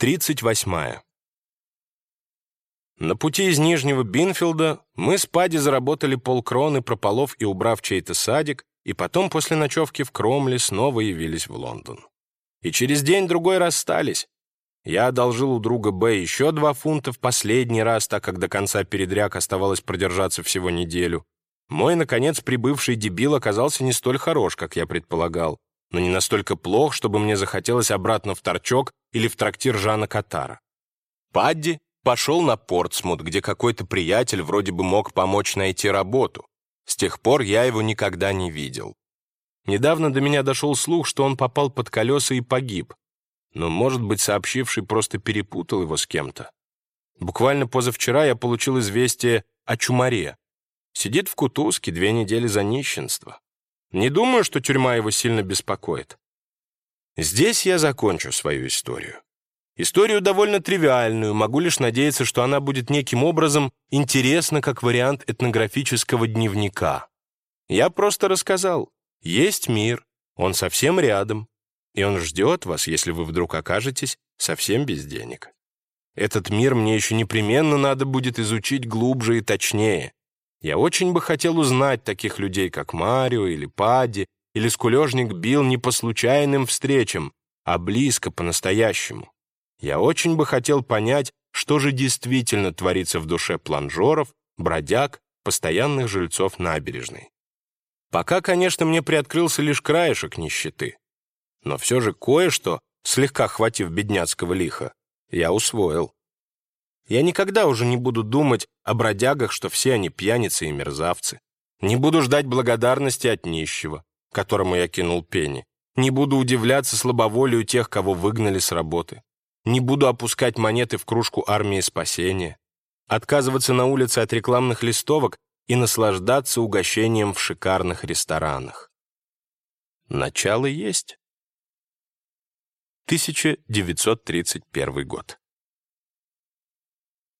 38. На пути из Нижнего Бинфилда мы с Падди заработали полкроны, прополов и убрав чей-то садик, и потом после ночевки в Кромле снова явились в Лондон. И через день-другой расстались. Я одолжил у друга Б еще два фунта в последний раз, так как до конца передряг оставалось продержаться всего неделю. Мой, наконец, прибывший дебил оказался не столь хорош, как я предполагал, но не настолько плох, чтобы мне захотелось обратно в торчок или в трактир Жана Катара. Падди пошел на Портсмут, где какой-то приятель вроде бы мог помочь найти работу. С тех пор я его никогда не видел. Недавно до меня дошел слух, что он попал под колеса и погиб. Но, может быть, сообщивший просто перепутал его с кем-то. Буквально позавчера я получил известие о чумаре. Сидит в кутузке две недели за нищенство. Не думаю, что тюрьма его сильно беспокоит. Здесь я закончу свою историю. Историю довольно тривиальную, могу лишь надеяться, что она будет неким образом интересна как вариант этнографического дневника. Я просто рассказал. Есть мир, он совсем рядом, и он ждет вас, если вы вдруг окажетесь совсем без денег. Этот мир мне еще непременно надо будет изучить глубже и точнее. Я очень бы хотел узнать таких людей, как Марио или Падди, или скулежник Билл не по случайным встречам, а близко, по-настоящему. Я очень бы хотел понять, что же действительно творится в душе планжеров, бродяг, постоянных жильцов набережной. Пока, конечно, мне приоткрылся лишь краешек нищеты. Но все же кое-что, слегка хватив бедняцкого лиха, я усвоил. Я никогда уже не буду думать о бродягах, что все они пьяницы и мерзавцы. Не буду ждать благодарности от нищего, которому я кинул пени. Не буду удивляться слабоволию тех, кого выгнали с работы. Не буду опускать монеты в кружку армии спасения, отказываться на улице от рекламных листовок и наслаждаться угощением в шикарных ресторанах. Начало есть. 1931 год.